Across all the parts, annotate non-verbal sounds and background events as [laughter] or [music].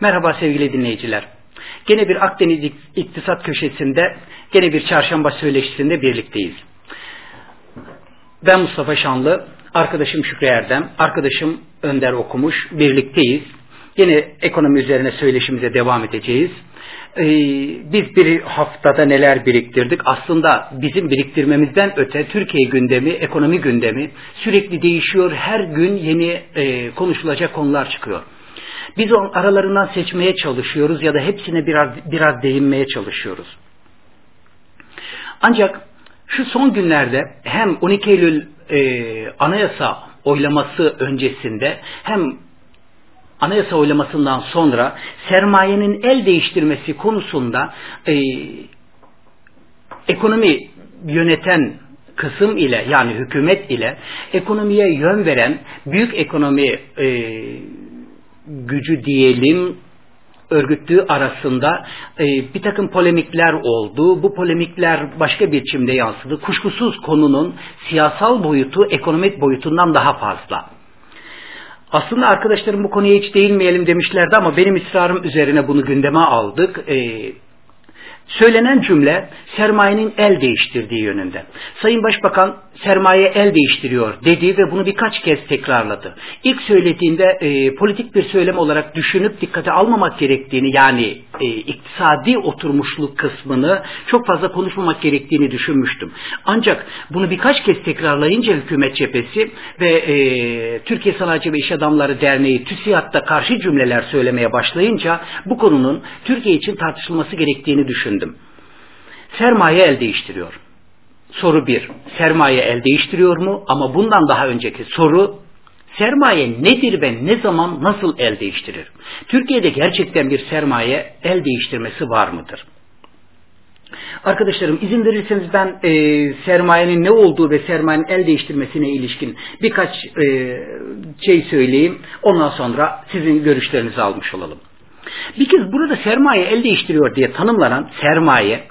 Merhaba sevgili dinleyiciler. Gene bir Akdeniz İktisat Köşesi'nde, gene bir çarşamba söyleşisinde birlikteyiz. Ben Mustafa Şanlı, arkadaşım Şükrü Erdem, arkadaşım Önder Okumuş, birlikteyiz. Yine ekonomi üzerine söyleşimize devam edeceğiz. Ee, biz bir haftada neler biriktirdik? Aslında bizim biriktirmemizden öte Türkiye gündemi, ekonomi gündemi sürekli değişiyor. Her gün yeni e, konuşulacak konular çıkıyor. Biz on aralarından seçmeye çalışıyoruz ya da hepsine biraz, biraz değinmeye çalışıyoruz. Ancak şu son günlerde hem 12 Eylül e, anayasa oylaması öncesinde hem anayasa oylamasından sonra sermayenin el değiştirmesi konusunda e, ekonomi yöneten kısım ile yani hükümet ile ekonomiye yön veren büyük ekonomi e, gücü diyelim örgütlüğü arasında e, bir takım polemikler oldu. Bu polemikler başka bir biçimde yansıdı. Kuşkusuz konunun siyasal boyutu ekonomik boyutundan daha fazla. Aslında arkadaşlarım bu konuya hiç değinmeyelim demişlerdi ama benim ısrarım üzerine bunu gündeme aldık. Ee, söylenen cümle sermayenin el değiştirdiği yönünde. Sayın Başbakan sermaye el değiştiriyor dedi ve bunu birkaç kez tekrarladı. İlk söylediğinde e, politik bir söylem olarak düşünüp dikkate almamak gerektiğini yani e, iktisadi oturmuşluk kısmını çok fazla konuşmamak gerektiğini düşünmüştüm. Ancak bunu birkaç kez tekrarlayınca hükümet cephesi ve e, Türkiye Sanayici ve İş Adamları Derneği TÜSİAD'da karşı cümleler söylemeye başlayınca bu konunun Türkiye için tartışılması gerektiğini düşündüm. Sermaye el değiştiriyor. Soru bir, sermaye el değiştiriyor mu? Ama bundan daha önceki soru, sermaye nedir ve ne zaman nasıl el değiştirir? Türkiye'de gerçekten bir sermaye el değiştirmesi var mıdır? Arkadaşlarım izin verirseniz ben e, sermayenin ne olduğu ve sermayenin el değiştirmesine ilişkin birkaç e, şey söyleyeyim. Ondan sonra sizin görüşlerinizi almış olalım. Bir kez burada sermaye el değiştiriyor diye tanımlanan sermaye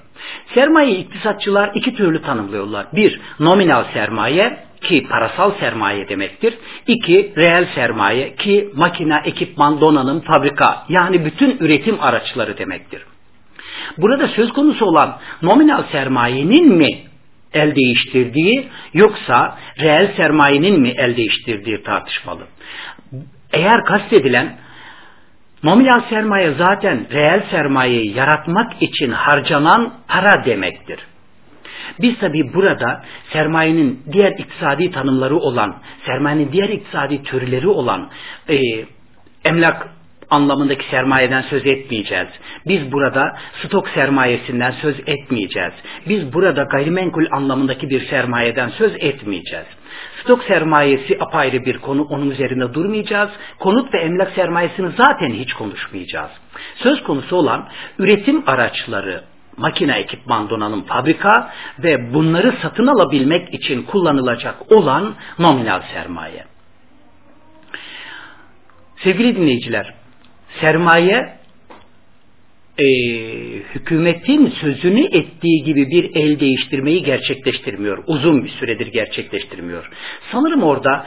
Sermaye iktisatçılar iki türlü tanımlıyorlar. Bir, nominal sermaye ki parasal sermaye demektir. İki, reel sermaye ki makine, ekipman, donanım, fabrika yani bütün üretim araçları demektir. Burada söz konusu olan nominal sermayenin mi el değiştirdiği yoksa reel sermayenin mi el değiştirdiği tartışmalı. Eğer kastedilen Nominal sermaye zaten reel sermayeyi yaratmak için harcanan para demektir. Biz tabi burada sermayenin diğer iktisadi tanımları olan, sermayenin diğer iktisadi türleri olan e, emlak anlamındaki sermayeden söz etmeyeceğiz. Biz burada stok sermayesinden söz etmeyeceğiz. Biz burada gayrimenkul anlamındaki bir sermayeden söz etmeyeceğiz. Stok sermayesi apayrı bir konu, onun üzerinde durmayacağız. Konut ve emlak sermayesini zaten hiç konuşmayacağız. Söz konusu olan üretim araçları, makine, ekipman, donanım, fabrika ve bunları satın alabilmek için kullanılacak olan nominal sermaye. Sevgili dinleyiciler, sermaye e, hükümetin sözünü ettiği gibi bir el değiştirmeyi gerçekleştirmiyor. Uzun bir süredir gerçekleştirmiyor. Sanırım orada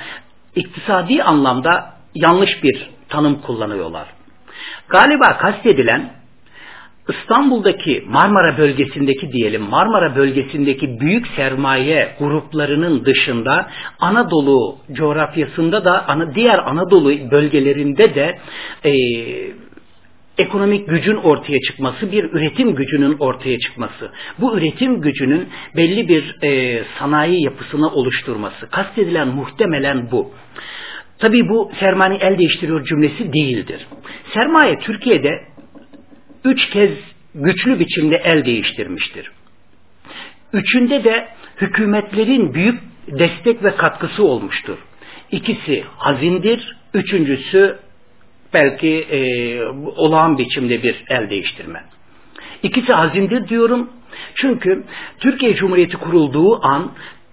iktisadi anlamda yanlış bir tanım kullanıyorlar. Galiba kastedilen İstanbul'daki Marmara bölgesindeki diyelim Marmara bölgesindeki büyük sermaye gruplarının dışında Anadolu coğrafyasında da diğer Anadolu bölgelerinde de e, ekonomik gücün ortaya çıkması, bir üretim gücünün ortaya çıkması. Bu üretim gücünün belli bir e, sanayi yapısını oluşturması. Kastedilen muhtemelen bu. Tabii bu sermaye el değiştiriyor cümlesi değildir. Sermaye Türkiye'de üç kez güçlü biçimde el değiştirmiştir. Üçünde de hükümetlerin büyük destek ve katkısı olmuştur. İkisi hazindir, üçüncüsü belki e, olağan biçimde bir el değiştirme. İkisi hazindir diyorum. Çünkü Türkiye Cumhuriyeti kurulduğu an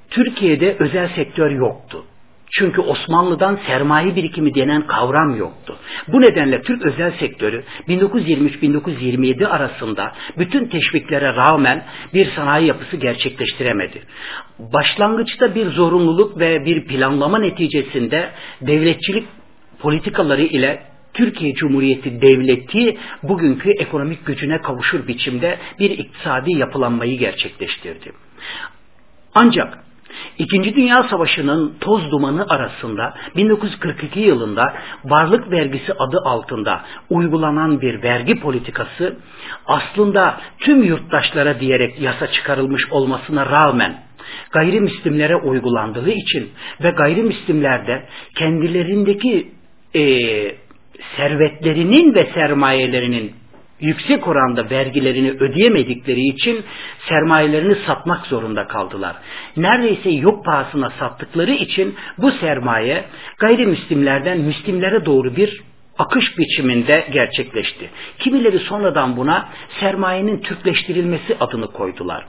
Türkiye'de özel sektör yoktu. Çünkü Osmanlı'dan sermaye birikimi denen kavram yoktu. Bu nedenle Türk özel sektörü 1923-1927 arasında bütün teşviklere rağmen bir sanayi yapısı gerçekleştiremedi. Başlangıçta bir zorunluluk ve bir planlama neticesinde devletçilik politikaları ile Türkiye Cumhuriyeti Devleti bugünkü ekonomik gücüne kavuşur biçimde bir iktisadi yapılanmayı gerçekleştirdi. Ancak İkinci Dünya Savaşı'nın toz dumanı arasında 1942 yılında varlık vergisi adı altında uygulanan bir vergi politikası aslında tüm yurttaşlara diyerek yasa çıkarılmış olmasına rağmen gayrimüslimlere uygulandığı için ve gayrimüslimlerde kendilerindeki e, servetlerinin ve sermayelerinin yüksek oranda vergilerini ödeyemedikleri için sermayelerini satmak zorunda kaldılar. Neredeyse yok pahasına sattıkları için bu sermaye gayrimüslimlerden müslimlere doğru bir akış biçiminde gerçekleşti. Kimileri sonradan buna sermayenin Türkleştirilmesi adını koydular.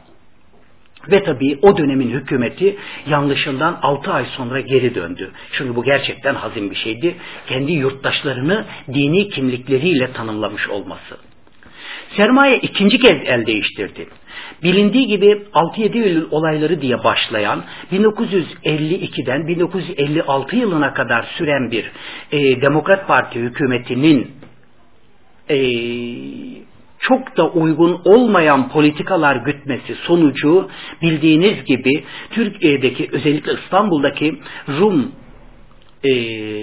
Ve tabii o dönemin hükümeti yanlışından 6 ay sonra geri döndü. Çünkü bu gerçekten hazin bir şeydi. Kendi yurttaşlarını dini kimlikleriyle tanımlamış olması. Sermaye ikinci kez el değiştirdi. Bilindiği gibi 6-7 Eylül olayları diye başlayan 1952'den 1956 yılına kadar süren bir e, Demokrat Parti hükümetinin e, çok da uygun olmayan politikalar gütmesi sonucu bildiğiniz gibi Türkiye'deki özellikle İstanbul'daki Rum e,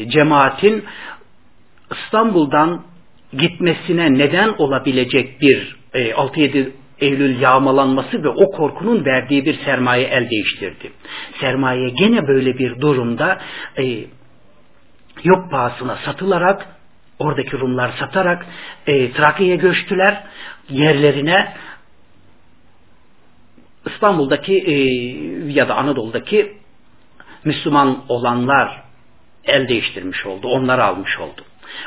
cemaatin İstanbul'dan gitmesine neden olabilecek bir e, 6-7 Eylül yağmalanması ve o korkunun verdiği bir sermaye el değiştirdi. Sermaye gene böyle bir durumda e, yok pahasına satılarak oradaki Rumlar satarak e, Trakya'ya göçtüler. Yerlerine İstanbul'daki e, ya da Anadolu'daki Müslüman olanlar el değiştirmiş oldu. Onları almış oldu.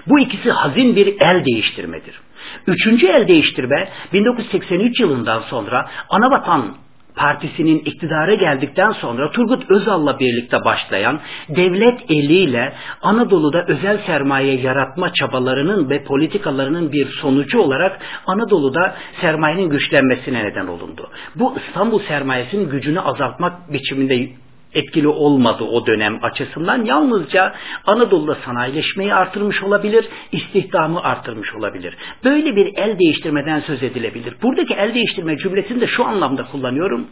Bu ikisi hazin bir el değiştirmedir. Üçüncü el değiştirme 1983 yılından sonra Anavatan Partisi'nin iktidara geldikten sonra Turgut Özal'la birlikte başlayan devlet eliyle Anadolu'da özel sermaye yaratma çabalarının ve politikalarının bir sonucu olarak Anadolu'da sermayenin güçlenmesine neden olundu. Bu İstanbul sermayesinin gücünü azaltmak biçiminde etkili olmadı o dönem açısından. Yalnızca Anadolu'da sanayileşmeyi artırmış olabilir, istihdamı artırmış olabilir. Böyle bir el değiştirmeden söz edilebilir. Buradaki el değiştirme cümlesini de şu anlamda kullanıyorum.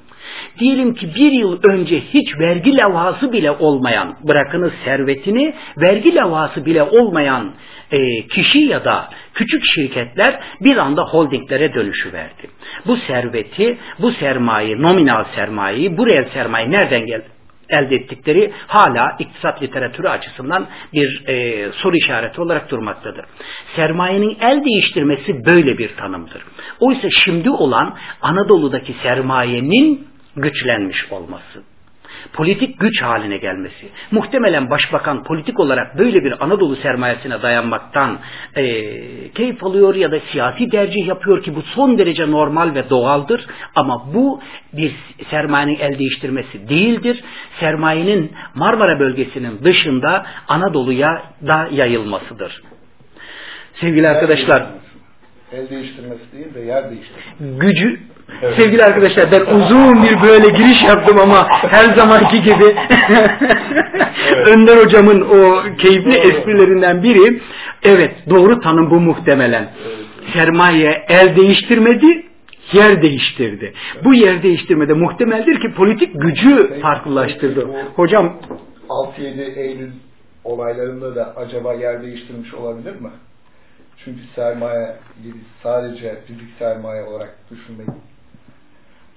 Diyelim ki bir yıl önce hiç vergi levhası bile olmayan, bırakınız servetini, vergi levhası bile olmayan e, kişi ya da küçük şirketler bir anda holdinglere dönüşüverdi. Bu serveti, bu sermaye, nominal sermayeyi, bu reel sermaye nereden geldi? Elde ettikleri hala iktisat literatürü açısından bir e, soru işareti olarak durmaktadır. Sermayenin el değiştirmesi böyle bir tanımdır. Oysa şimdi olan Anadolu'daki sermayenin güçlenmiş olması politik güç haline gelmesi, muhtemelen başbakan politik olarak böyle bir Anadolu sermayesine dayanmaktan e, keyif alıyor ya da siyasi tercih yapıyor ki bu son derece normal ve doğaldır ama bu bir sermayenin el değiştirmesi değildir. Sermayenin Marmara bölgesinin dışında Anadolu'ya da yayılmasıdır. Sevgili arkadaşlar, el değiştirmesi değil de yer değiştirmesi. Gücü Evet. Sevgili arkadaşlar ben uzun bir böyle giriş yaptım ama her zamanki gibi Önder hocamın o keyifli esprilerinden biri evet doğru tanım bu muhtemelen. Sermaye el değiştirmedi yer değiştirdi. Bu yer değiştirmede muhtemeldir ki politik gücü farklılaştırdı. Hocam 6-7 Eylül olaylarında da acaba yer değiştirmiş olabilir mi? Çünkü sermaye sadece fizik sermaye olarak düşünmeyin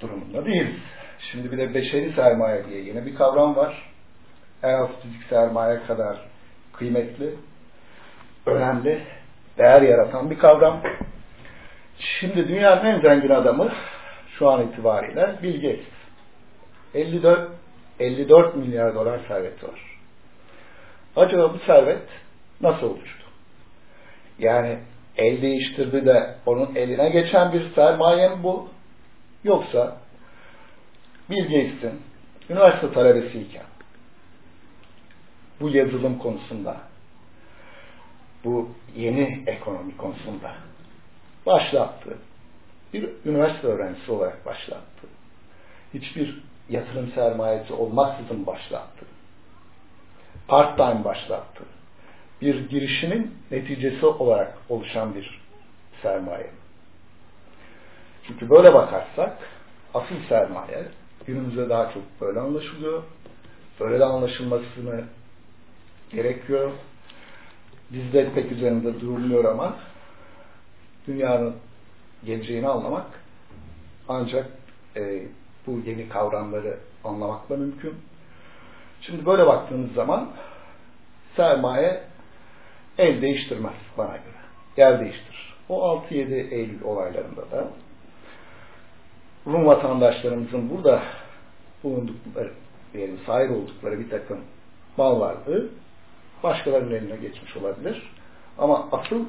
durumunda değiliz. Şimdi bir de beşeri sermaye diye yine bir kavram var. En az fizik sermaye kadar kıymetli, önemli, değer yaratan bir kavram. Şimdi dünyanın en zengin adamı şu an itibariyle Bill Gates. 54, 54 milyar dolar serveti var. Acaba bu servet nasıl oluştu? Yani el değiştirdi de onun eline geçen bir sermaye mi bu? Yoksa Bill Gates'in üniversite talebesiyken bu yazılım konusunda bu yeni ekonomi konusunda başlattı. Bir üniversite öğrencisi olarak başlattı. Hiçbir yatırım sermayesi olmaksızın başlattı. Part time başlattı. bir girişimin neticesi olarak oluşan bir sermaye. Çünkü böyle bakarsak asıl sermaye günümüzde daha çok böyle anlaşılıyor. Böyle de anlaşılmasını gerekiyor. Bizde pek üzerinde durulmuyor ama dünyanın geleceğini anlamak ancak e, bu yeni kavramları anlamakla mümkün. Şimdi böyle baktığınız zaman sermaye el değiştirmez bana göre. Yer değiştirir. O 6-7 Eylül olaylarında da Rum vatandaşlarımızın burada bulundukları, diyelim sahip oldukları bir takım mal varlığı başkalarının eline geçmiş olabilir. Ama asıl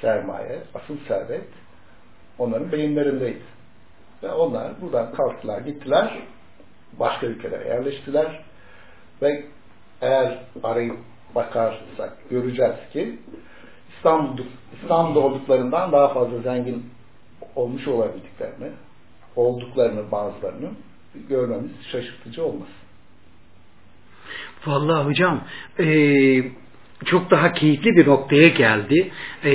sermaye, asıl servet onların beyinlerindeydi. Ve onlar buradan kalktılar, gittiler, başka ülkelere yerleştiler ve eğer arayıp bakarsak göreceğiz ki İstanbul, İstanbul'da olduklarından daha fazla zengin olmuş olabildiklerini, olduklarını bazılarını görmemiz şaşırtıcı olmaz. Vallahi hocam e, çok daha keyifli bir noktaya geldi. E,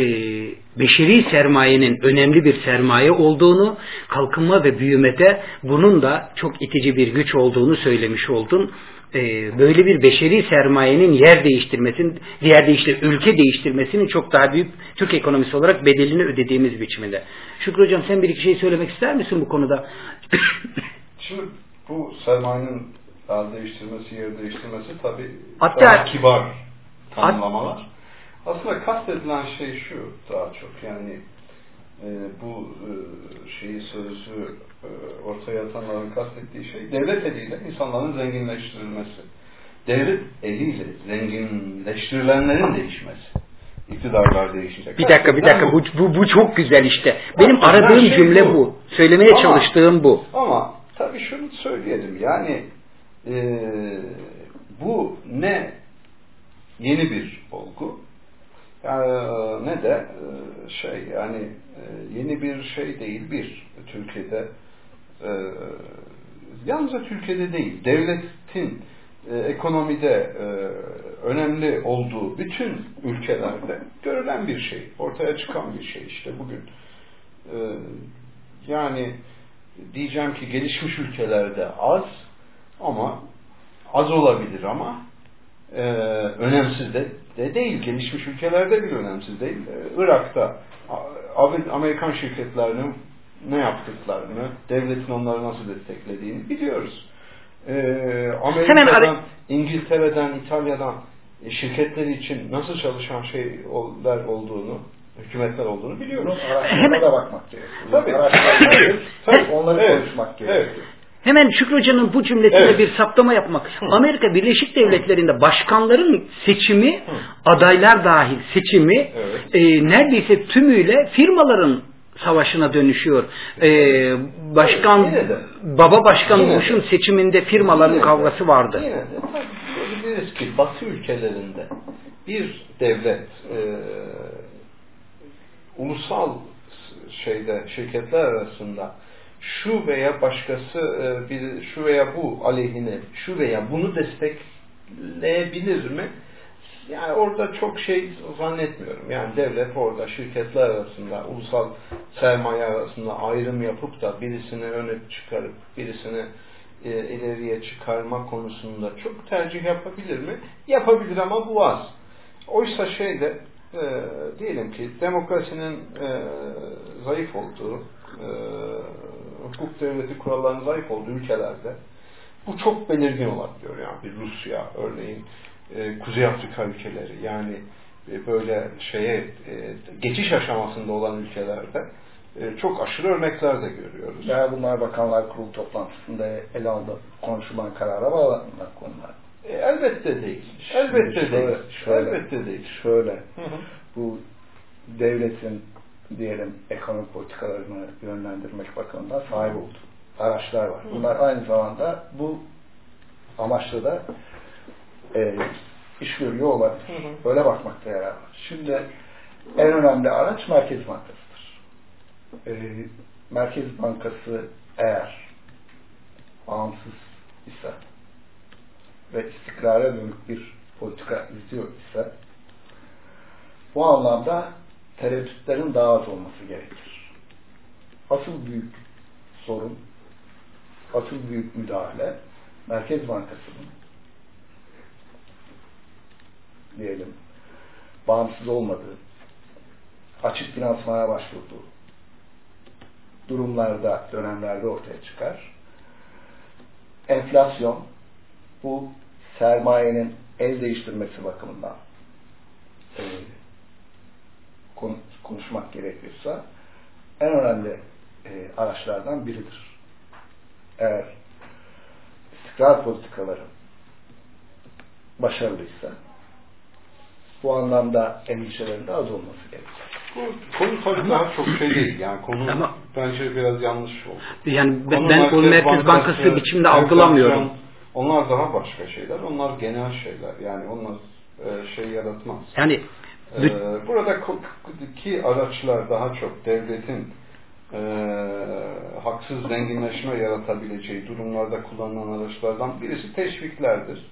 beşeri sermayenin önemli bir sermaye olduğunu, kalkınma ve büyümede bunun da çok itici bir güç olduğunu söylemiş oldun. E, böyle bir beşeri sermayenin yer değiştirmesinin, diğer deyişle ülke değiştirmesinin çok daha büyük Türk ekonomisi olarak bedelini ödediğimiz biçiminde. Şükrü Hocam sen bir iki şey söylemek ister misin bu konuda? [coughs] Şimdi bu sermayenin yer değiştirmesi, yer değiştirmesi tabi Hatta, daha kibar tanımlamalar. Aslında kastedilen şey şu daha çok yani e, bu e, şeyi sözü e, ortaya atanların kastettiği şey devlet eliyle insanların zenginleştirilmesi. Devlet eliyle zenginleştirilenlerin değişmesi. İktidarlar değişecek. Bir dakika bir dakika bu, bu, bu çok güzel işte. Benim aradığım şey cümle bu. bu. Söylemeye ama, çalıştığım bu. Ama tabii şunu söyleyelim yani e, bu ne yeni bir olgu yani ne de e, şey yani e, yeni bir şey değil bir Türkiye'de e, yalnızca Türkiye'de değil devletin ekonomide önemli olduğu bütün ülkelerde görülen bir şey ortaya çıkan bir şey işte bugün. Yani diyeceğim ki gelişmiş ülkelerde az ama az olabilir ama e, önemsiz de, de değil. Gelişmiş ülkelerde bile önemsiz değil. E, Irak'ta Amerikan şirketlerinin ne yaptıklarını, devletin onları nasıl desteklediğini biliyoruz. E, Amerika'dan, İngiltere'den, İtalya'dan e, şirketleri için nasıl çalışan şeyler olduğunu, hükümetler olduğunu biliyoruz. Da bakmak gerekiyor. Tabii. Tabii. Tabii. Onları evet. konuşmak gerekiyor. Evet. Hemen Şükrü Hoca'nın bu cümlesine evet. bir saptama yapmak. Hı. Amerika Birleşik Devletleri'nde başkanların seçimi, Hı. adaylar dahil seçimi evet. e, neredeyse tümüyle firmaların savaşına dönüşüyor. Ee, başkan baba başkan Bush'un seçiminde firmaların yine kavgası vardı. Yine de tabii biliriz ki Batı ülkelerinde bir devlet e, ulusal şeyde şirketler arasında şu veya başkası e, bir şu veya bu aleyhine şu veya bunu destekleyebilir mi? Yani orada çok şey zannetmiyorum. Yani devlet orada şirketler arasında, ulusal sermaye arasında ayrım yapıp da birisini öne çıkarıp birisini e, ileriye çıkarma konusunda çok tercih yapabilir mi? Yapabilir ama bu az. Oysa şeyde e, diyelim ki demokrasinin e, zayıf olduğu, e, hukuk devleti kurallarının zayıf olduğu ülkelerde bu çok belirgin olabiliyor. Yani bir Rusya örneğin e, Kuzey Afrika ülkeleri yani e, böyle şeye e, geçiş aşamasında olan ülkelerde e, çok aşırı örnekler de görüyoruz. Yani bunlar Bakanlar Kurulu toplantısında ele aldı konuşulan karara bağlanmak konular. E, elbette değil. Elbette şöyle, değil. Şöyle, elbette değil. Şöyle. Hı hı. Bu devletin diyelim ekonomik politikalarını yönlendirmek bakımından sahip oldu. Araçlar var. Bunlar aynı zamanda bu amaçla da e, iş görüyor olabilir. Böyle bakmakta yarar var. Şimdi en önemli araç Merkez Bankası'dır. E, Merkez Bankası eğer bağımsız ise ve istikrara dönük bir politika izliyor ise Bu anlamda tereddütlerin daha az olması gerekir. Asıl büyük sorun, asıl büyük müdahale Merkez Bankası'nın diyelim bağımsız olmadığı, açık finansmana başvurduğu durumlarda, dönemlerde ortaya çıkar. Enflasyon bu sermayenin el değiştirmesi bakımından e, konuşmak gerekirse en önemli e, araçlardan biridir. Eğer istikrar politikaları başarılıysa bu anlamda endişelerin de az olması gerekir. Bu konu tabii daha çok şey değil. Yani konu Ama, bence biraz yanlış oldu. Yani ben, ben o Merkez Bankası biçimde algılamıyorum. Onlar daha başka şeyler. Onlar genel şeyler. Yani onlar e, şey yaratmaz. Yani ee, buradaki araçlar daha çok devletin e, haksız zenginleşme yaratabileceği durumlarda kullanılan araçlardan birisi teşviklerdir.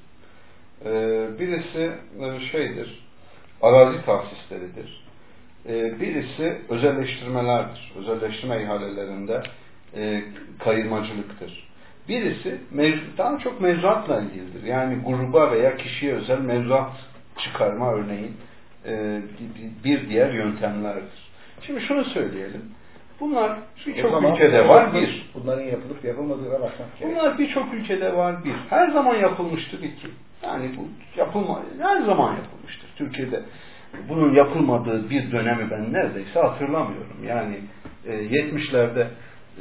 E, birisi e, şeydir, arazi tahsisleridir. E, birisi özelleştirmelerdir. Özelleştirme ihalelerinde e, kayırmacılıktır. Birisi daha çok mevzuatla ilgilidir. Yani gruba veya kişiye özel mevzuat çıkarma örneğin e, bir diğer yöntemlerdir. Şimdi şunu söyleyelim. Bunlar birçok ülkede var bir. Bunların yapılıp yapılmadığına bakmak gerekiyor. Bunlar birçok ülkede var bir. Her zaman yapılmıştır iki. Yani bu yapılma, her zaman yapılmıştır. Türkiye'de bunun yapılmadığı bir dönemi ben neredeyse hatırlamıyorum. Yani e, 70'lerde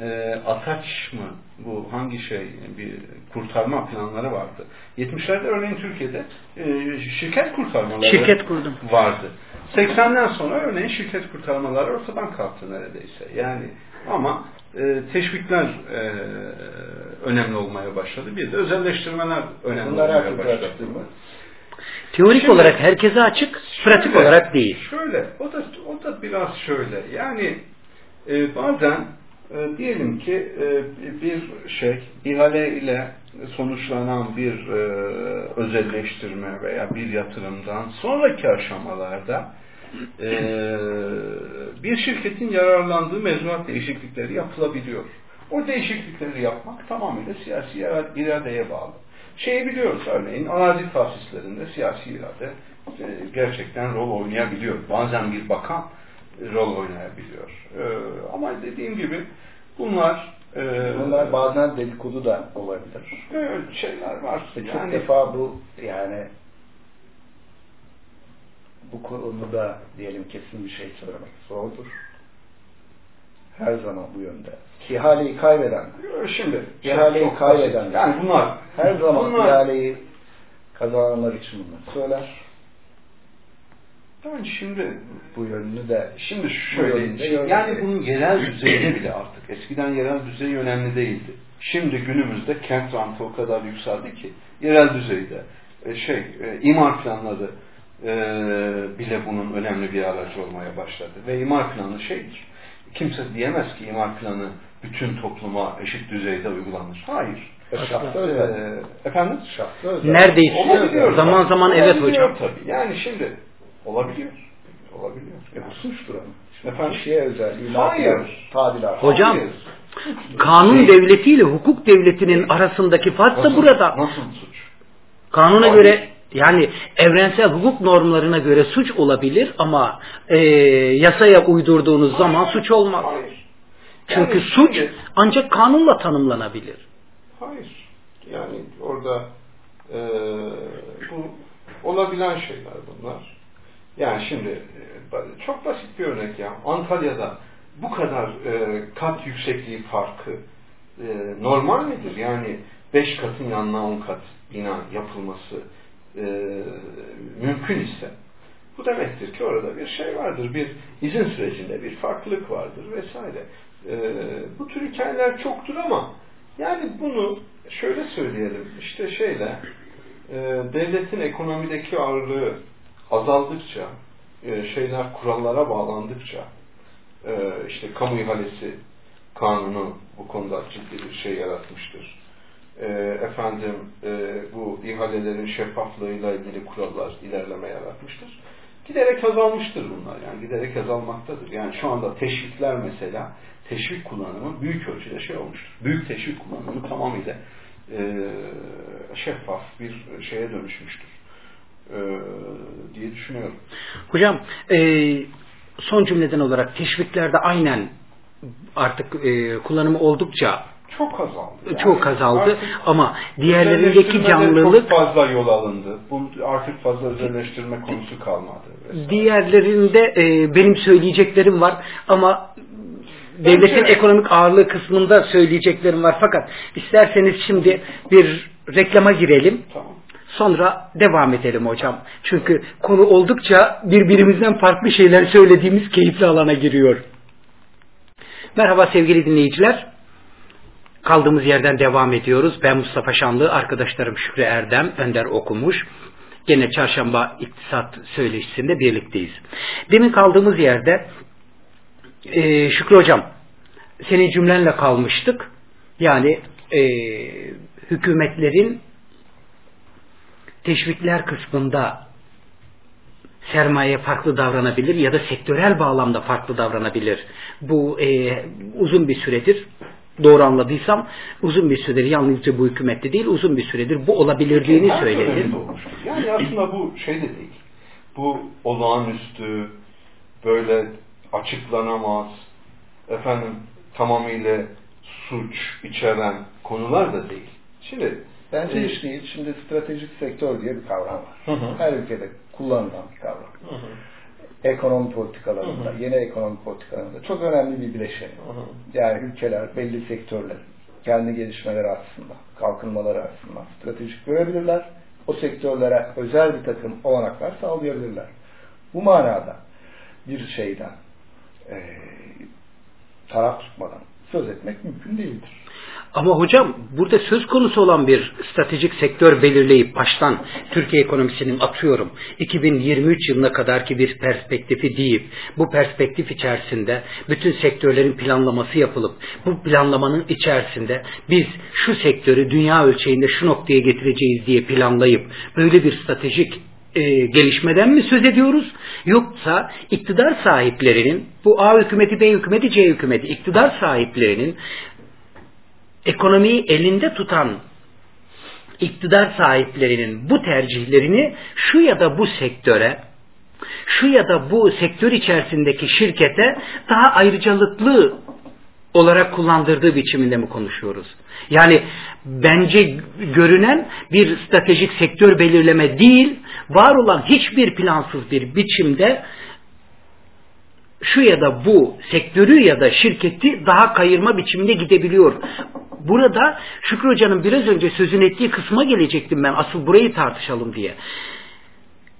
e, Ataç mı bu hangi şey bir kurtarma planları vardı. 70'lerde örneğin Türkiye'de e, şirket kurtarmaları şirket kurdum. vardı. 80'den sonra örneğin şirket kurtarmaları ortadan kalktı neredeyse. Yani ama e, teşvikler e, önemli olmaya başladı. Bir de özelleştirmeler önemli Bunlar olmaya başladı. Teorik Şimdi, olarak herkese açık, şöyle, pratik olarak değil. Şöyle, o da o da biraz şöyle. Yani e, bazen e, diyelim ki e, bir şey ihale ile sonuçlanan bir e, özelleştirme veya bir yatırımdan sonraki aşamalarda e, bir şirketin yararlandığı mevzuat değişiklikleri yapılabiliyor. O değişiklikleri yapmak tamamıyla siyasi iradeye bağlı. Şeyi biliyoruz örneğin arazi tahsislerinde siyasi irade e, gerçekten rol oynayabiliyor. Bazen bir bakan rol oynayabiliyor. E, ama dediğim gibi bunlar e, bunlar bazen dedikodu da olabilir. Evet, şeyler var. E, çok yani, defa bu yani bu konuda diyelim kesin bir şey söylemek zordur. Her zaman bu yönde. İhaleyi kaybeden. Şimdi ihaleyi kaybeden. Yani bunlar her zaman bunlar, ihaleyi kazananlar için bunlar söyler. Yani şimdi bu yönünü de şimdi şöyle yani bunun yerel [clears throat] düzeyde bile artık eskiden yerel düzey önemli değildi. Şimdi günümüzde kent rantı o kadar yükseldi ki yerel düzeyde e, şey e, imar planları e, bile bunun önemli bir aracı olmaya başladı. Ve imar planı şeydir. Kimse diyemez ki imar planı bütün topluma eşit düzeyde uygulanır. Hayır. Şahsı özel. E, efendim? Şahsı özel. Neredeyse. Zaman zaman evet hocam. Tabii. Yani şimdi olabiliyor. Olabiliyor. E bu suçtur ama. Efendim? Kişiye özel. Hayır. Tadilat. Hocam Hayır. kanun şey, devletiyle hukuk devletinin arasındaki fark da burada. Nasıl suç? Kanuna Hayır. göre yani evrensel hukuk normlarına göre suç olabilir ama e, yasaya uydurduğunuz Hayır. zaman suç olmaz. Hayır. Çünkü yani suç şimdi, ancak kanunla tanımlanabilir. Hayır. Yani orada e, bu olabilen şeyler bunlar. Yani şimdi e, çok basit bir örnek ya. Antalya'da bu kadar e, kat yüksekliği farkı e, normal midir? Yani beş katın yanına on kat bina yapılması e, mümkün ise bu demektir ki orada bir şey vardır, bir izin sürecinde bir farklılık vardır vesaire. E, bu tür hikayeler çoktur ama yani bunu şöyle söyleyelim, işte şeyle e, devletin ekonomideki ağırlığı azaldıkça, e, şeyler kurallara bağlandıkça, e, işte kamu ihalesi kanunu bu konuda ciddi bir şey yaratmıştır e, efendim bu ihalelerin şeffaflığıyla ilgili kurallar ilerleme yaratmıştır. giderek azalmıştır bunlar. Yani giderek azalmaktadır. Yani şu anda teşvikler mesela teşvik kullanımı büyük ölçüde şey olmuştur. Büyük teşvik kullanımı tamamıyla şeffaf bir şeye dönüşmüştür. Diye düşünüyorum. Hocam e, son cümleden olarak teşviklerde aynen artık e, kullanımı oldukça çok azaldı. Yani çok azaldı ama diğerlerindeki canlılık çok fazla yol alındı. Bu artık fazla özelleştirme konusu kalmadı. Vesaire. Diğerlerinde e, benim söyleyeceklerim var ama devletin Bence... ekonomik ağırlığı kısmında söyleyeceklerim var. Fakat isterseniz şimdi bir reklama girelim. Tamam. Sonra devam edelim hocam. Çünkü konu oldukça birbirimizden farklı şeyler söylediğimiz keyifli alana giriyor. Merhaba sevgili dinleyiciler. Kaldığımız yerden devam ediyoruz. Ben Mustafa Şanlı, arkadaşlarım Şükrü Erdem, Önder Okumuş. Gene çarşamba iktisat söyleşisinde birlikteyiz. Demin kaldığımız yerde e, Şükrü Hocam, senin cümlenle kalmıştık. Yani e, hükümetlerin teşvikler kısmında sermaye farklı davranabilir ya da sektörel bağlamda farklı davranabilir. Bu e, uzun bir süredir doğru anladıysam uzun bir süredir yalnızca bu hükümette değil uzun bir süredir bu olabilirliğini Her söyledi. Yani aslında bu şey de değil. Bu olağanüstü böyle açıklanamaz efendim tamamıyla suç içeren konular da değil. Şimdi Bence hiç değil. Şimdi stratejik sektör diye bir kavram var. Hı hı. Her ülkede kullanılan bir kavram. Hı hı. Ekonomi politikalarında, hı hı. yeni ekonomi politikalarında çok önemli bir bileşeni. Yani ülkeler belli sektörler kendi gelişmeleri açısından, kalkınmaları açısından stratejik görebilirler. O sektörlere özel bir takım olanaklar sağlayabilirler. Bu manada bir şeyden e, taraf tutmadan söz etmek mümkün değildir. Ama hocam burada söz konusu olan bir stratejik sektör belirleyip baştan Türkiye ekonomisinin atıyorum 2023 yılına kadar ki bir perspektifi deyip bu perspektif içerisinde bütün sektörlerin planlaması yapılıp bu planlamanın içerisinde biz şu sektörü dünya ölçeğinde şu noktaya getireceğiz diye planlayıp böyle bir stratejik e, gelişmeden mi söz ediyoruz? Yoksa iktidar sahiplerinin, bu A hükümeti, B hükümeti, C hükümeti, iktidar sahiplerinin ekonomiyi elinde tutan iktidar sahiplerinin bu tercihlerini şu ya da bu sektöre, şu ya da bu sektör içerisindeki şirkete daha ayrıcalıklı olarak kullandırdığı biçiminde mi konuşuyoruz? Yani bence görünen bir stratejik sektör belirleme değil, var olan hiçbir plansız bir biçimde şu ya da bu sektörü ya da şirketi daha kayırma biçiminde gidebiliyor. Burada Şükrü Hoca'nın biraz önce sözün ettiği kısma gelecektim ben asıl burayı tartışalım diye.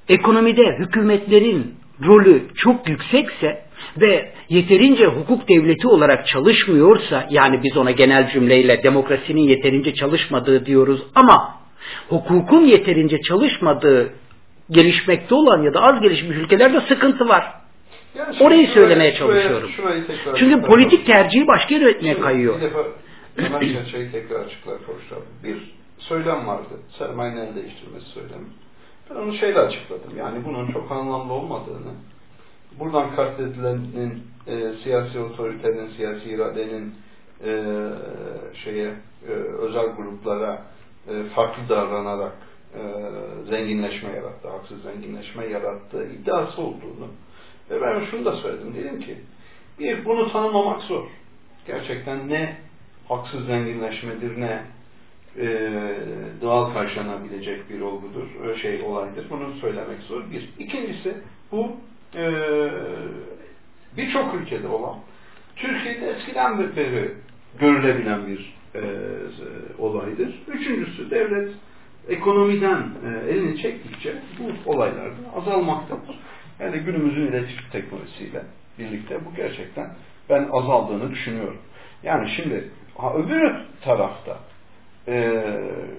Ekonomide hükümetlerin rolü çok yüksekse ve yeterince hukuk devleti olarak çalışmıyorsa yani biz ona genel cümleyle demokrasinin yeterince çalışmadığı diyoruz ama hukukun yeterince çalışmadığı gelişmekte olan ya da az gelişmiş ülkelerde sıkıntı var. Yani Orayı şuraya, söylemeye çalışıyorum. Şurayı, şurayı Çünkü politik tercihi başka yere kayıyor. Bir defa hemen şeyi tekrar açıklar konuşalım. Bir söylem vardı. Sermayenin değiştirmesi söylemi. Ben onu şeyle açıkladım. Yani bunun çok anlamlı olmadığını, buradan kastedilenin e, siyasi otoritenin, siyasi iradenin e, şeye e, özel gruplara e, farklı davranarak e, zenginleşme yarattı, haksız zenginleşme yarattığı iddiası olduğunu ve ben şunu da söyledim. Dedim ki bir, bunu tanımlamak zor. Gerçekten ne haksız zenginleşmedir ne e, doğal karşılanabilecek bir olgudur, şey olaydır. Bunu söylemek zor. Bir. İkincisi bu e, birçok ülkede olan Türkiye'de eskiden beri görülebilen bir e, olaydır. Üçüncüsü devlet ekonomiden e, elini çektikçe bu olaylar azalmaktadır. Yani günümüzün iletişim teknolojisiyle birlikte bu gerçekten ben azaldığını düşünüyorum. Yani şimdi ha, öbür tarafta e,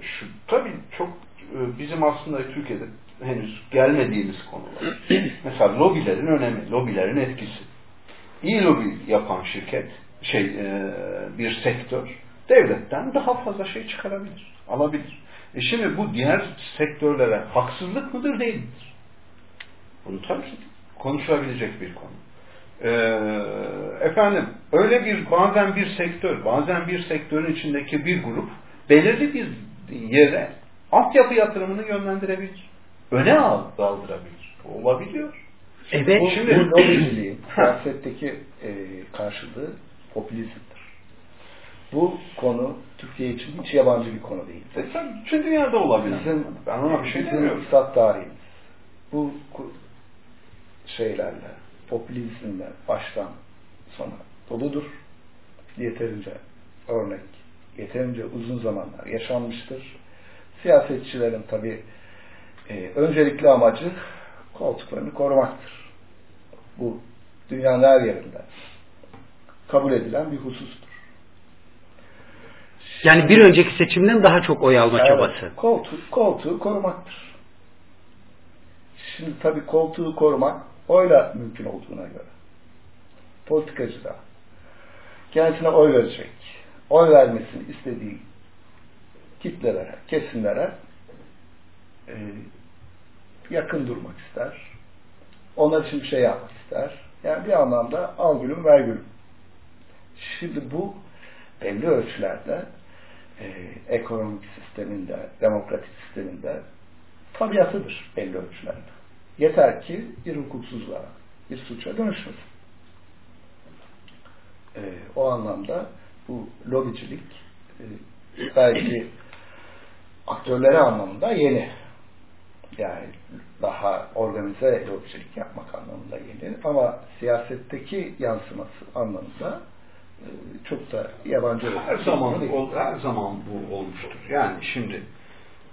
şu tabii çok e, bizim aslında Türkiye'de henüz gelmediğimiz konular. [clears throat] Mesela lobilerin önemi, lobilerin etkisi. İyi lobi yapan şirket, şey e, bir sektör devletten daha fazla şey çıkarabilir, alabilir. E şimdi bu diğer sektörlere haksızlık mıdır değil midir? Bunu tabii konuşulabilecek bir konu. Ee, efendim öyle bir bazen bir sektör, bazen bir sektörün içindeki bir grup belirli bir yere altyapı yatırımını yönlendirebilir. Öne aldırabilir. Olabiliyor. Evet. Bu, Şimdi- bu [clears throat] lobiciliğin siyasetteki e, karşılığı popülizmdir. Bu konu Türkiye için hiç yabancı bir konu değil. E, tabii bütün dünyada olabilir. Bizim, ben ona bir şey demiyorum. iktisat tarihimiz bu ku- şeylerle, popülizmle baştan sona doludur. Yeterince örnek, yeterince uzun zamanlar yaşanmıştır. Siyasetçilerin tabi öncelikli amacı koltuklarını korumaktır. Bu dünyanın her yerinde kabul edilen bir husustur. Yani bir önceki seçimden daha çok oy alma Evet, çabası. Koltuğu, koltuğu korumaktır. Şimdi tabii koltuğu korumak oyla mümkün olduğuna göre. Politikacı da kendisine oy verecek, oy vermesini istediği kitlelere, kesimlere e, yakın durmak ister. Onlar için bir şey yapmak ister. Yani bir anlamda al gülüm ver gülüm. Şimdi bu belli ölçülerde e, ekonomik sisteminde, demokratik sisteminde tabiatıdır belli ölçülerde. Yeter ki bir hukuksuzluğa, bir suça dönüşmesin. E, o anlamda bu lobicilik e, belki [clears throat] aktörleri anlamında yeni. Yani daha organize lobicilik yapmak anlamında yeni. Ama siyasetteki yansıması anlamında e, çok da yabancı bir Her zaman değil. ol- her zaman bu olmuştur. Yani şimdi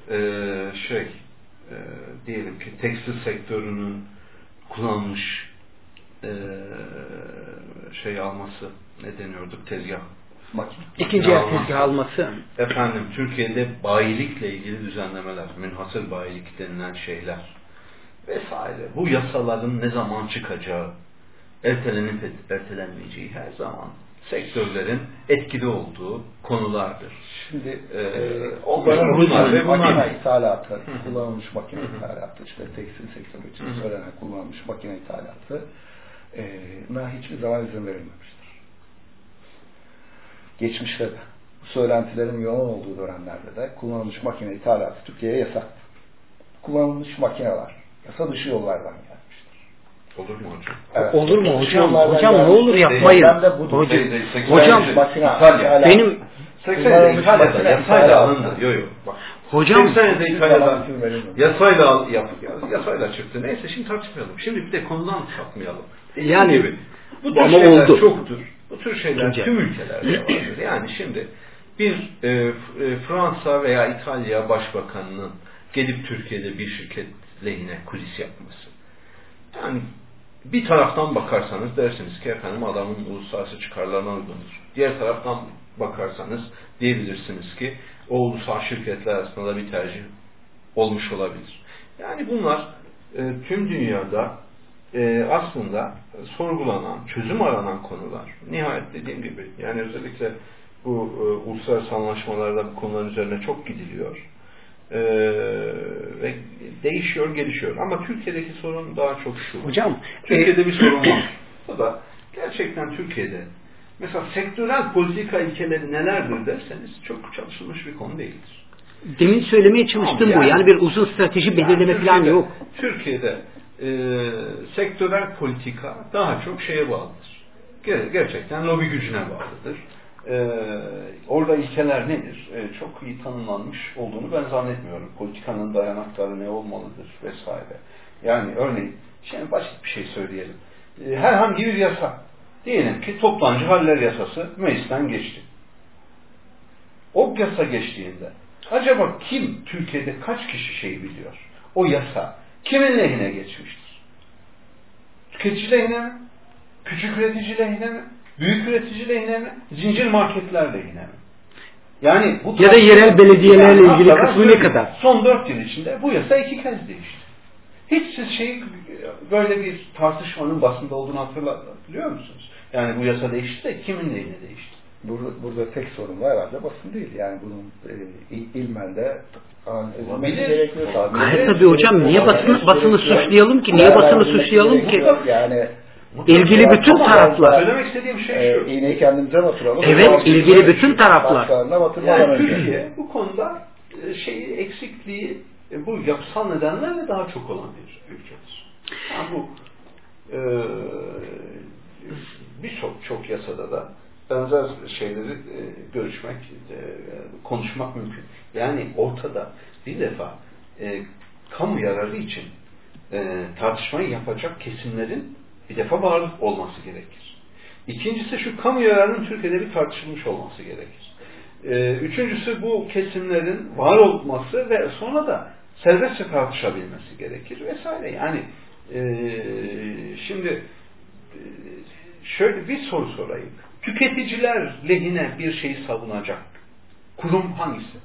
e, şey e, diyelim ki tekstil sektörünün kullanmış e, şey alması ne deniyorduk tezgah makine. İkinci el tezgah alması. Efendim Türkiye'de bayilikle ilgili düzenlemeler, münhasır bayilik denilen şeyler vesaire. Bu yasaların ne zaman çıkacağı, ertelenip ertelenmeyeceği her zaman sektörlerin etkili olduğu konulardır. Şimdi Ee, e, olmuş kullanılmış bunlar ve makine ithalatı, kullanılmış makine ithalatı, işte tekstil sektörü için söylenen kullanılmış makine ithalatı e, na hiçbir zaman izin verilmemiştir. Geçmişte de bu söylentilerin yoğun olduğu dönemlerde de kullanılmış makine ithalatı Türkiye'ye yasaktı. Kullanılmış makineler yasa dışı yollardan gelmiştir. Olur mu hocam? Evet. Olur mu hocam? Hocam ne olur yapmayın. Hocam, hocam makine benim 80'de Kullanılmış İtalya'da yasayla alındı. Yok yok. Bak. hocam 80'de Hiçbir İtalya'da yasayla al, yap, yasayla çıktı. Neyse şimdi tartışmayalım. Şimdi bir de konudan sapmayalım. Yani, gibi, bu tür ama şeyler oldu. çoktur. Bu tür şeyler İkinci. tüm ülkelerde vardır. Yani şimdi bir e, e, Fransa veya İtalya başbakanının gelip Türkiye'de bir şirket lehine kulis yapması. Yani bir taraftan bakarsanız dersiniz ki efendim adamın uluslararası çıkarlarına uygundur. Diğer taraftan bakarsanız diyebilirsiniz ki o ulusal şirketler arasında da bir tercih olmuş olabilir. Yani bunlar e, tüm dünyada e, aslında sorgulanan, çözüm aranan konular. Nihayet dediğim gibi yani özellikle bu e, uluslararası anlaşmalarda bu konuların üzerine çok gidiliyor. E, ve değişiyor, gelişiyor. Ama Türkiye'deki sorun daha çok şu. hocam Türkiye'de bir sorun var. O da gerçekten Türkiye'de mesela sektörel politika ilkeleri nelerdir derseniz çok çalışılmış bir konu değildir. demin söylemeye çalıştım bu. yani- bir uzun strateji belirleme Yani falan Türkiye'de- yok. Türkiye'de e, sektörel politika daha çok şeye bağlıdır. Ger- Gerçekten lobi gücüne bağlıdır. E, orada ilkeler nedir? E, çok iyi tanımlanmış olduğunu ben zannetmiyorum. Politikanın dayanakları ne olmalıdır vesaire. Yani örneğin, şimdi basit bir şey söyleyelim. E, herhangi bir yasa, diyelim ki toptancı haller yasası meclisten geçti. O yasa geçtiğinde acaba kim Türkiye'de kaç kişi şey biliyor? O yasa kimin lehine geçmiştir? Tüketici lehine mi? Küçük üretici lehine mi? Büyük üretici lehine mi? Zincir marketler lehine mi? Yani bu Ya da yerel belediyelerle Yani ilgili kısmı ne kadar? Son dört yıl içinde bu yasa iki kez değişti. Hiç siz şey böyle bir tartışmanın basında olduğunu hatırlıyor musunuz? Yani bu yasa değişti de kimin lehine değişti? burada, burada tek sorun var herhalde basın değil. Yani bunun e, ilmen de Olabilir. gerekiyor. Hayır tabii hocam niye basını, basını suçlayalım ki? Niye basını suçlayalım ki? Yani İlgili bütün taraflar. Söylemek istediğim şey e, şu. iğneyi kendimize batıralım. Evet, ilgili bütün taraflar. Yani. Türkiye bu konuda e, şeyi eksikliği e, bu yapısal nedenlerle daha çok olan bir ülkedir. Yani bu e, birçok çok yasada da benzer şeyleri e, görüşmek, e, konuşmak mümkün. Yani ortada bir defa e, kamu yararı için e, tartışmayı yapacak kesimlerin bir defa var olması gerekir. İkincisi şu kamu yararının Türkiye'de bir tartışılmış olması gerekir. Ee, üçüncüsü bu kesimlerin var olması ve sonra da serbestçe tartışabilmesi gerekir vesaire. Yani e, şimdi e, şöyle bir soru sorayım. Tüketiciler lehine bir şeyi savunacak kurum hangisi?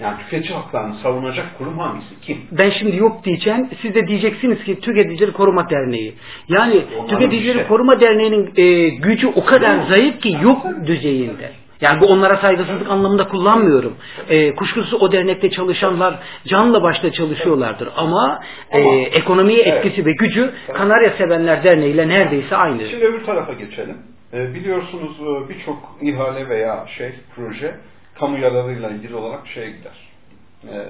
Yani tüketici haklarını savunacak kurum hangisi? Kim? Ben şimdi yok diyeceğim. Siz de diyeceksiniz ki Tüketicileri Koruma Derneği. Yani Onların Tüketicileri işte. Koruma Derneği'nin e, gücü o kadar zayıf ki yok düzeyinde. Yani bu onlara saygısızlık anlamında kullanmıyorum. E, kuşkusuz o dernekte çalışanlar canla başla çalışıyorlardır. Ama, e, Ama- ekonomiye Evet. etkisi ve gücü Kanarya Sevenler Derneği ile neredeyse aynı. Şimdi öbür tarafa geçelim. Ee, biliyorsunuz e, birçok ihale veya şey proje kamu yararıyla ilgili olarak şeye gider. Ee,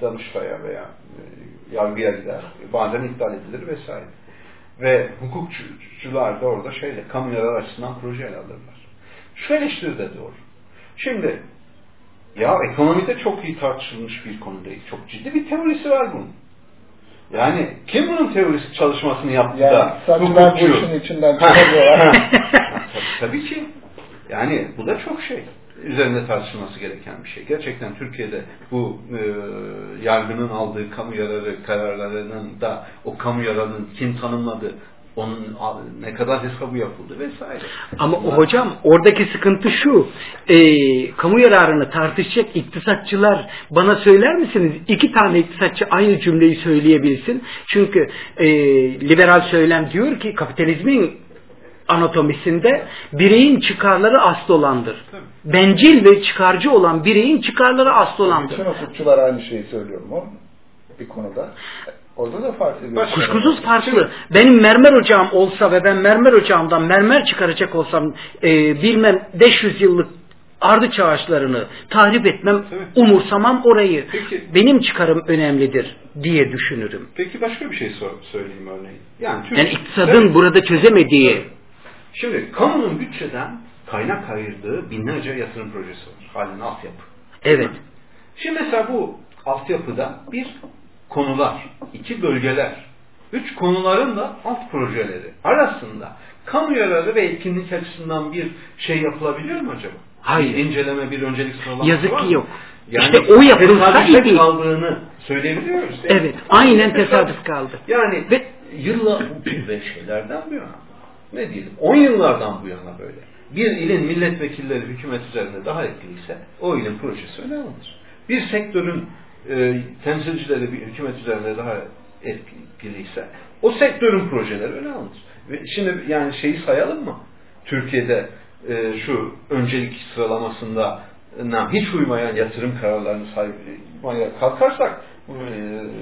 Danıştay'a veya e, yargıya gider. Bazen iptal edilir vesaire. Ve hukukçular da orada şeyle kamu yararı açısından proje ele alırlar. Şu eleştiri de doğru. Şimdi ya ekonomide çok iyi tartışılmış bir konu değil. Çok ciddi bir teorisi var bunun. Yani kim bunun teorisi çalışmasını yaptı Yani da iktisatçılar bu hukukçu? işin içinden çıkamıyorlar. tabii, tabii ki. Yani bu da çok şey. Üzerinde tartışılması gereken bir şey. Gerçekten Türkiye'de bu e, yargının aldığı kamu yararı kararlarının da o kamu yararının kim tanımladı, onun ne kadar hesabı yapıldı vesaire. Ama Bunlar- hocam oradaki sıkıntı şu. E, kamu yararını tartışacak iktisatçılar bana söyler misiniz? İki tane iktisatçı aynı cümleyi söyleyebilsin. Çünkü e, liberal söylem diyor ki kapitalizmin anatomisinde bireyin çıkarları asıl olandır. Tabii. Bencil ve çıkarcı olan bireyin çıkarları asıl olandır. Bütün hukukçular aynı şeyi söylüyor mu? Bir konuda. Orada da farklı bir Başka- Kuşkusuz farklı. Benim mermer ocağım olsa ve ben mermer ocağımdan mermer çıkaracak olsam e, bilmem 500 yıllık ardıç ağaçlarını tahrip etmem, Tabii. umursamam orayı. Peki. Benim çıkarım önemlidir diye düşünürüm. Peki başka bir şey sor- söyleyeyim örneğin. Yani, Türk- Yani iktisadın burada çözemediği Şimdi kamunun bütçeden kaynak ayırdığı binlerce yatırım projesi var. Halinin altyapı. evet. Şimdi mesela bu altyapıda bir konular, iki bölgeler, üç konuların da alt projeleri arasında kamu yararı ve etkinlik açısından bir şey yapılabiliyor mu acaba? Hayır. Bir inceleme, bir öncelik sıralaması Yazık var ki mı? yok. Yani İşte o yapılsa idi. kaldığını söyleyebiliyoruz. değil mi? Evet, aynen tesadüf kaldı. Yani Ve- yıllar ve şeylerden bu yana ne diyelim 10 yıllardan bu yana böyle. Bir ilin milletvekilleri hükümet üzerinde daha etkiliyse o ilin projesi öne alınır. Bir sektörün e, temsilcileri bir hükümet üzerinde daha etkiliyse o sektörün projeleri öne alınır. Ve şimdi yani şeyi sayalım mı? Türkiye'de e, şu öncelik sıralamasında e, na, hiç uymayan yatırım kararlarını saymaya kalkarsak e,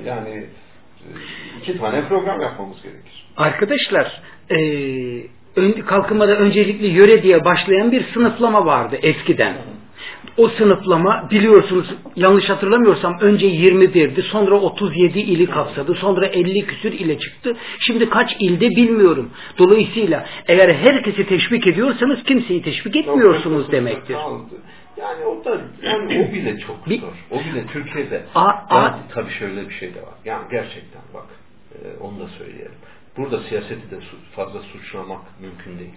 yani e, iki tane program yapmamız gerekir. Arkadaşlar e, ön, kalkınmada öncelikli yöre diye başlayan bir sınıflama vardı eskiden. O sınıflama biliyorsunuz yanlış hatırlamıyorsam önce 21'di sonra 37 ili kapsadı sonra 50 küsür ile çıktı. Şimdi kaç ilde bilmiyorum. Dolayısıyla eğer herkesi teşvik ediyorsanız kimseyi teşvik etmiyorsunuz demektir. Yani o da yani o bile çok zor. O bile Türkiye'de. A- a- Yani tabii şöyle bir şey de var. Yani gerçekten bak e, onu da söyleyelim. Burada siyaseti de fazla suçlamak mümkün değil.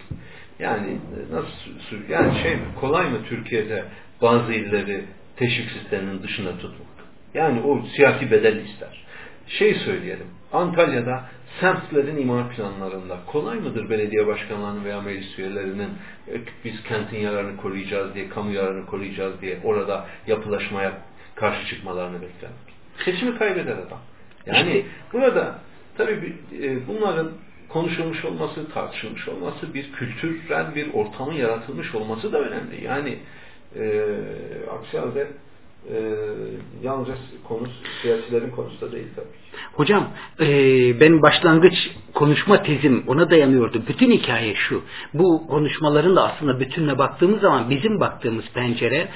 Yani e, nasıl yani şey kolay mı Türkiye'de bazı illeri teşvik sisteminin dışında tutmak? Yani o siyasi bedel ister. Şey söyleyelim. Antalya'da semtlerin imar planlarında kolay mıdır belediye başkanlarının veya meclis üyelerinin e, biz kentin yararını koruyacağız diye, kamu yararını koruyacağız diye orada yapılaşmaya karşı çıkmalarını beklemek. Seçimi kaybeder adam. Yani burada tabii e, bunların konuşulmuş olması, tartışılmış olması, bir kültürel bir ortamın yaratılmış olması da önemli. Yani e, aksi halde e, yalnızca konu siyasilerin konusu da değil tabii. Hocam e, benim başlangıç konuşma tezim ona dayanıyordu. Bütün hikaye şu. Bu konuşmaların da aslında bütününe baktığımız zaman bizim baktığımız pencere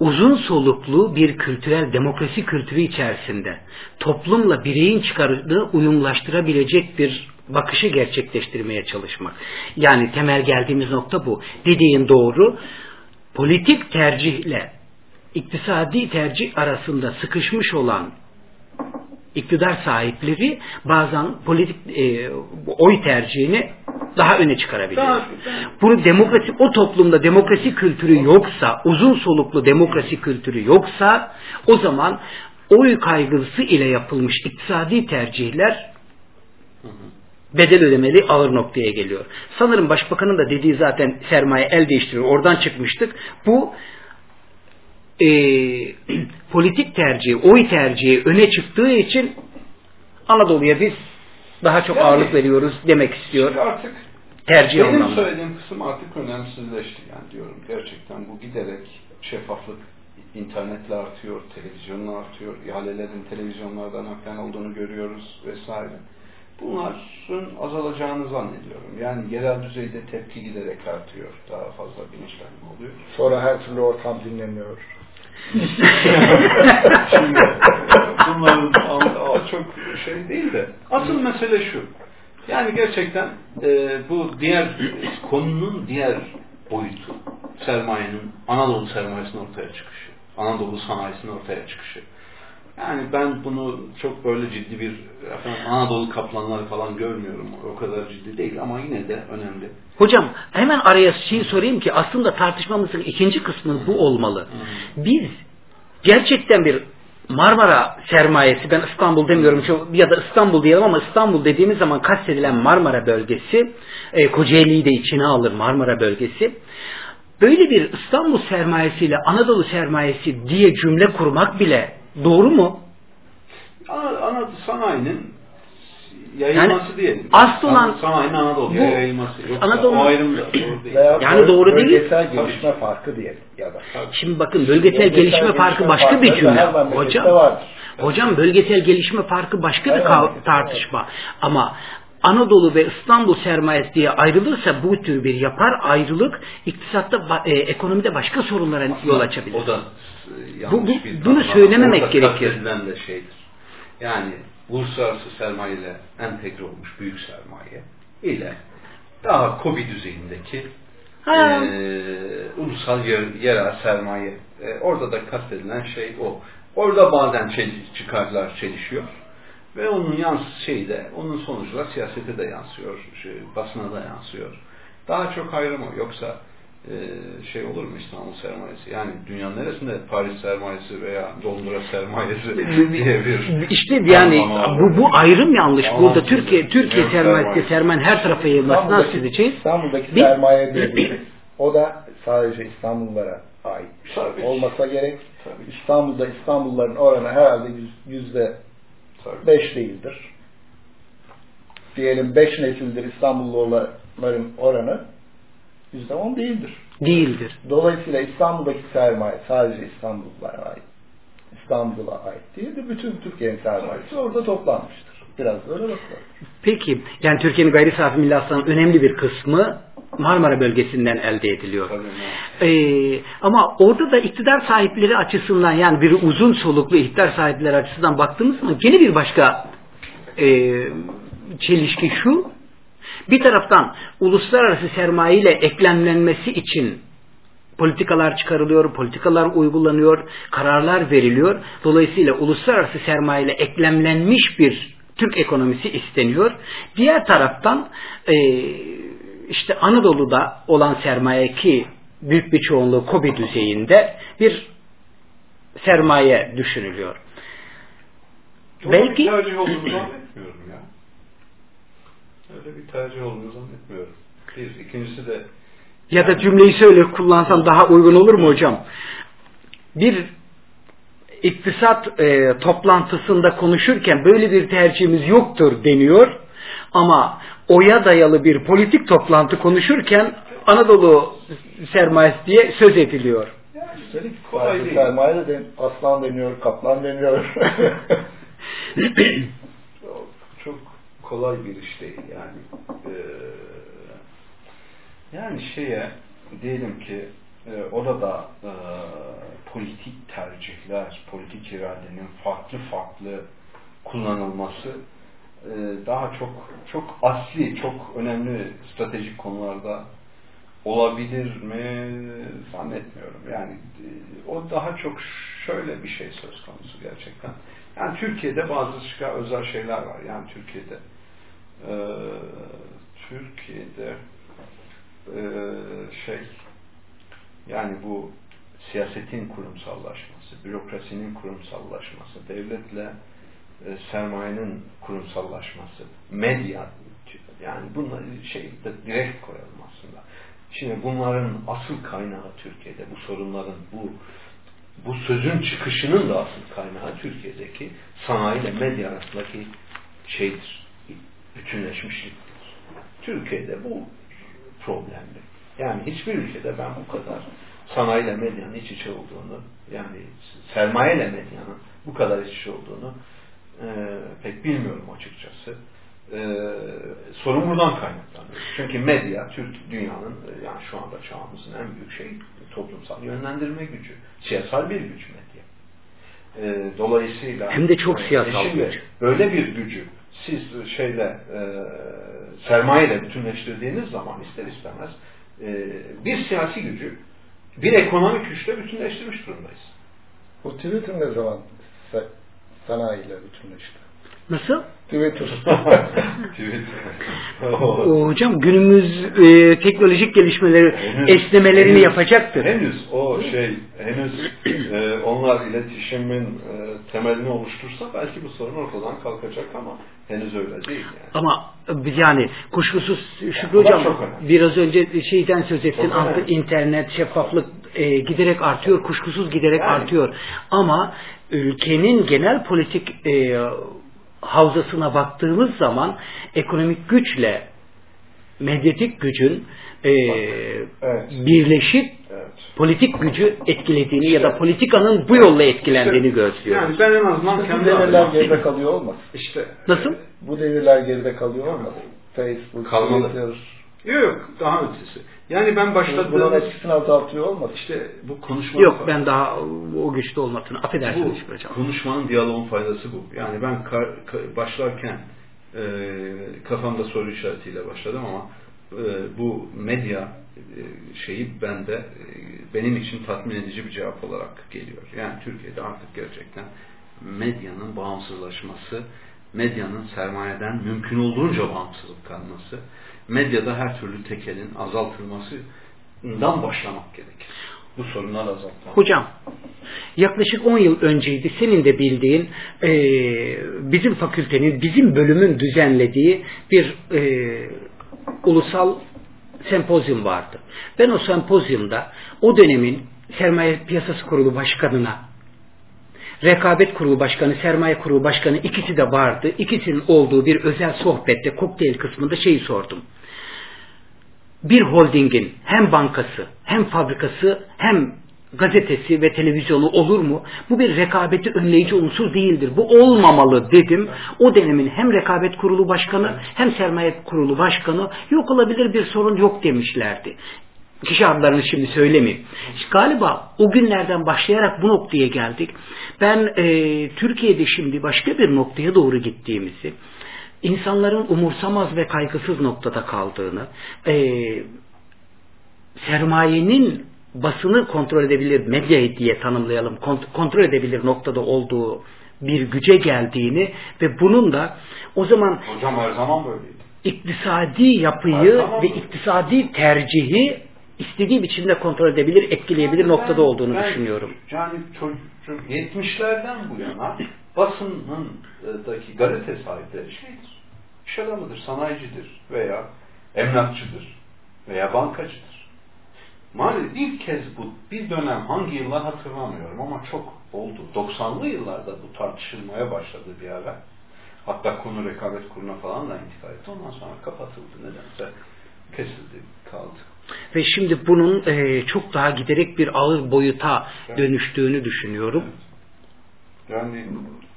uzun soluklu bir kültürel demokrasi kültürü içerisinde toplumla bireyin çıkarını uyumlaştırabilecek bir bakışı gerçekleştirmeye çalışmak. Yani temel geldiğimiz nokta bu. Dediğin doğru. Politik tercihle iktisadi tercih arasında sıkışmış olan iktidar sahipleri bazen politik e, oy tercihini daha öne çıkarabiliyor. Bunu demokrasi o toplumda demokrasi kültürü yoksa, uzun soluklu demokrasi kültürü yoksa o zaman oy kaygısı ile yapılmış iktisadi tercihler bedel ödemeli ağır noktaya geliyor. Sanırım başbakanın da dediği zaten sermaye el değiştiriyor. Oradan çıkmıştık. Bu e, [clears throat] politik tercihi, oy tercihi öne çıktığı için Anadolu'ya biz daha çok yani, ağırlık veriyoruz demek istiyor. Artık tercih benim anlamında. söylediğim kısım artık önemsizleşti yani diyorum. Gerçekten bu giderek şeffaflık internetle artıyor, televizyonla artıyor, ihalelerin televizyonlardan akran olduğunu görüyoruz vesaire. Bunların azalacağını zannediyorum. Yani yerel düzeyde tepki giderek artıyor. Daha fazla bilinçlenme oluyor. Sonra her türlü ortam dinleniyor. Şimdi bunların çok şey değil de asıl mesele şu. Yani gerçekten e, bu diğer konunun diğer boyutu sermayenin Anadolu sermayesinin ortaya çıkışı. Anadolu sanayisinin ortaya çıkışı. Yani ben bunu çok böyle ciddi bir efendim, Anadolu kaplanları falan görmüyorum. O kadar ciddi değil ama yine de önemli. Hocam hemen araya şey sorayım ki aslında tartışmamızın ikinci kısmı bu olmalı. Biz gerçekten bir Marmara sermayesi, ben İstanbul demiyorum ya da İstanbul diyelim ama İstanbul dediğimiz zaman kastedilen Marmara bölgesi, e, Kocaeli'yi de içine alır Marmara bölgesi. Böyle bir İstanbul sermayesiyle Anadolu sermayesi diye cümle kurmak bile doğru mu? Anadolu sanayinin yayılması yani, diyelim. Asıl olan sanayinin Anadolu'ya yayılması. Yoksa Anadolu, o ayrım da doğru değil. yani doğru değil. Bölgesel gelişme Tabii. farkı diyelim ya da. Şimdi bakın bölgesel, bölgesel gelişme, gelişme farkı başka bir cümle. Hocam, hocam bölgesel gelişme farkı başka bir tartışma. Ama Anadolu ve İstanbul sermayesi diye ayrılırsa bu tür bir yapar ayrılık iktisatta, e, ekonomide başka sorunlara yol açabilir. O da e, bu, bu, bunu söylememek gerekir. de şeydir. Yani uluslararası sermaye ile entegre olmuş büyük sermaye ile daha kobi düzeyindeki e, ulusal yer, yerel sermaye. E, orada da kastedilen şey o. Orada bazen çel çıkarlar çelişiyor. Ve onun yans şeyi de, onun sonucu da siyasete de yansıyor, şey, basına da yansıyor. Daha çok ayrım o. Yoksa e, şey olur mu İstanbul sermayesi? Yani dünyanın neresinde Paris sermayesi veya Londra sermayesi diye bir İşte yani bu, bu ayrım yanlış. Ama Burada Türkiye Türkiye sermayesi sermayen her tarafa yayılmasından söz edeceğiz. İstanbul'daki bir, sermaye dediğimiz o da sadece İstanbullulara ait Tabii. olmasa gerek. Tabii. İstanbul'da İstanbulluların oranı herhalde yüzde beş değildir. Diyelim beş nesildir İstanbulluların oranı yüzde on değildir. Değildir. Dolayısıyla İstanbul'daki sermaye sadece İstanbullulara ait. İstanbul'a ait değil de bütün Türkiye'nin sermayesi orada toplanmıştır. Biraz böyle bakıyor. Peki, yani Türkiye'nin gayri safi milli önemli bir kısmı Marmara bölgesinden elde ediliyor. Ee, ama orada da iktidar sahipleri açısından yani bir uzun soluklu iktidar sahipleri açısından baktığımız zaman yine bir başka e, çelişki şu. Bir taraftan uluslararası sermaye ile eklemlenmesi için politikalar çıkarılıyor, politikalar uygulanıyor, kararlar veriliyor. Dolayısıyla uluslararası sermaye ile eklemlenmiş bir Türk ekonomisi isteniyor. Diğer taraftan e, işte Anadolu'da olan sermaye ki büyük bir çoğunluğu KOBİ düzeyinde bir sermaye düşünülüyor. Çok Belki bir tercih olduğunu zannetmiyorum ya. Öyle bir tercih olduğunu zannetmiyorum. Bir, ikincisi de ya da cümleyi söyle kullansam daha uygun olur mu hocam? Bir iktisat e, toplantısında konuşurken böyle bir tercihimiz yoktur deniyor. Ama oya dayalı bir politik toplantı konuşurken Anadolu sermayesi diye söz ediliyor. Üstelik kolay değil. Sermaye de aslan deniyor, kaplan deniyor. [laughs] çok, kolay bir iş değil yani. Ee, yani şeye diyelim ki orada e, politik tercihler, politik iradenin farklı farklı kullanılması e, daha çok çok asli, çok önemli stratejik konularda olabilir mi zannetmiyorum. Yani e, o daha çok şöyle bir şey söz konusu gerçekten. Yani Türkiye'de bazı özel şeyler var. Yani Türkiye'de e, Türkiye'de e, şey yani bu siyasetin kurumsallaşması, bürokrasinin kurumsallaşması, devletle e, sermayenin kurumsallaşması, medya yani bunları şey direkt koyalım aslında. Şimdi bunların asıl kaynağı Türkiye'de, bu sorunların, bu bu sözün çıkışının da asıl kaynağı Türkiye'deki sanayi ile medya arasındaki şeydir, bütünleşmişliktir. Türkiye'de bu problemli. Yani hiçbir ülkede ben bu kadar sanayi ile medyanın iç içe olduğunu, yani sermaye ile medyanın bu kadar iç içe olduğunu e, pek bilmiyorum açıkçası. E, sorun buradan kaynaklanıyor. Çünkü medya, Türk dünyanın e, yani şu anda çağımızın en büyük şey toplumsal yönlendirme gücü. Siyasal bir güç medya. E, dolayısıyla hem de çok siyasal e, güç. Böyle bir gücü siz şeyle e, sermayeyle bütünleştirdiğiniz zaman ister istemez e, bir siyasi gücü bir ekonomik güçle bütünleştirmiş durumdayız. Bu Twitter ne zaman sanayiyle bütünleşti? Nasıl? [laughs] Twitter. Twitter. Hocam günümüz e, teknolojik gelişmeleri henüz, esnemelerini henüz, yapacaktır. Henüz o şey, henüz e, onlar iletişimin e, temelini oluştursa belki bu sorun ortadan kalkacak ama henüz öyle değil yani. Ama yani kuşkusuz Şükrü Hocam biraz önce şeyden söz ettin artık internet, şeffaflık e, giderek artıyor, kuşkusuz giderek yani. artıyor. Ama ülkenin genel politik e, havzasına baktığımız zaman ekonomik güçle medyatik gücün e, evet. birleşip evet. politik gücü etkilediğini işte, ya da politikanın bu yolla etkilendiğini işte, gözlüyoruz. Yani ben en azından kendi devirler geride kalıyor olmaz. İşte nasıl? Bu devirler geride kalıyor olmaz. Facebook, Kalmadı. Twitter. Yok, daha ötesi. Yani ben başladığım... Bunun etkisini azaltıyor olmaz. İşte bu konuşma... Yok ben daha o güçlü olmadığını affedersiniz bu, hocam. konuşmanın diyaloğun faydası bu. Yani ben kar, başlarken e, kafamda soru işaretiyle başladım ama e, bu medya e, şeyi bende e, benim için tatmin edici bir cevap olarak geliyor. Yani Türkiye'de artık gerçekten medyanın bağımsızlaşması, medyanın sermayeden mümkün olduğunca bağımsızlık kalması, medyada her türlü tekelin azaltılmasından başlamak gerekir. Bu sorunlar azaltmak. Hocam, yaklaşık 10 yıl önceydi senin de bildiğin e, bizim fakültenin, bizim bölümün düzenlediği bir e, ulusal sempozyum vardı. Ben o sempozyumda o dönemin Sermaye Piyasası Kurulu Başkanı'na Rekabet Kurulu Başkanı, Sermaye Kurulu Başkanı ikisi de vardı. İkisinin olduğu bir özel sohbette kokteyl kısmında şeyi sordum. Bir holdingin hem bankası, hem fabrikası, hem gazetesi ve televizyonu olur mu? Bu bir rekabeti önleyici unsur değildir. Bu olmamalı dedim. O dönemin hem rekabet kurulu başkanı hem sermaye kurulu başkanı yok olabilir bir sorun yok demişlerdi kişi adlarını şimdi söylemeyeyim. Galiba o günlerden başlayarak bu noktaya geldik. Ben e, Türkiye'de şimdi başka bir noktaya doğru gittiğimizi, insanların umursamaz ve kaygısız noktada kaldığını, e, sermayenin basını kontrol edebilir, medya diye tanımlayalım, kont- kontrol edebilir noktada olduğu bir güce geldiğini ve bunun da o zaman Hocam her zaman böyleydi. iktisadi yapıyı ve iktisadi tercihi istediği biçimde kontrol edebilir, etkileyebilir ben, noktada olduğunu ben, düşünüyorum. Yani çocuk 70'lerden bu yana basınındaki gazete sahipleri şeydir. İş adamıdır, sanayicidir veya emlakçıdır veya bankacıdır. Maalesef ilk kez bu bir dönem hangi yıllar hatırlamıyorum ama çok oldu. 90'lı yıllarda bu tartışılmaya başladı bir ara. Hatta konu rekabet kuruna falan da intikal etti. Ondan sonra kapatıldı. Nedense kesildi, kaldı. Ve şimdi bunun e, çok daha giderek bir ağır boyuta dönüştüğünü düşünüyorum. Yani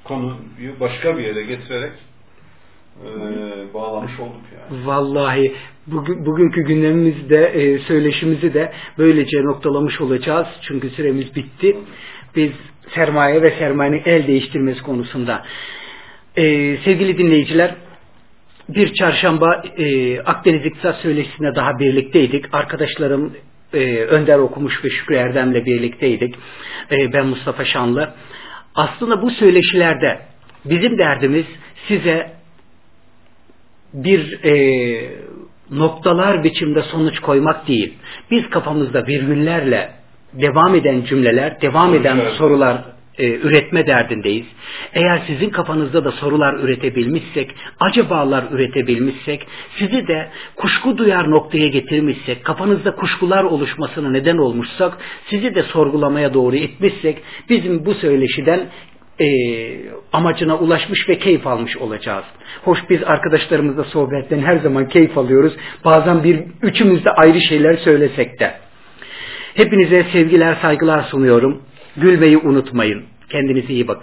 konuyu başka bir yere getirerek e, bağlamış olduk yani. Vallahi bugün, bugünkü gündemimizde e, söyleşimizi de böylece noktalamış olacağız. Çünkü süremiz bitti. Biz sermaye ve sermayenin el değiştirmesi konusunda e, sevgili dinleyiciler bir çarşamba e, Akdeniz İktisat Söyleşisi'ne daha birlikteydik. Arkadaşlarım e, Önder Okumuş ve Şükrü Erdem'le birlikteydik. E, ben Mustafa Şanlı. Aslında bu söyleşilerde bizim derdimiz size bir e, noktalar biçimde sonuç koymak değil. Biz kafamızda virgüllerle devam eden cümleler, devam eden sorular e, üretme derdindeyiz. Eğer sizin kafanızda da sorular üretebilmişsek, acabalar üretebilmişsek, sizi de kuşku duyar noktaya getirmişsek, kafanızda kuşkular oluşmasına neden olmuşsak, sizi de sorgulamaya doğru itmişsek, bizim bu söyleşiden e, amacına ulaşmış ve keyif almış olacağız. Hoş biz arkadaşlarımızla sohbetten her zaman keyif alıyoruz. Bazen bir üçümüz de ayrı şeyler söylesek de. Hepinize sevgiler, saygılar sunuyorum. Gülmeyi unutmayın. Kendinize iyi bakın.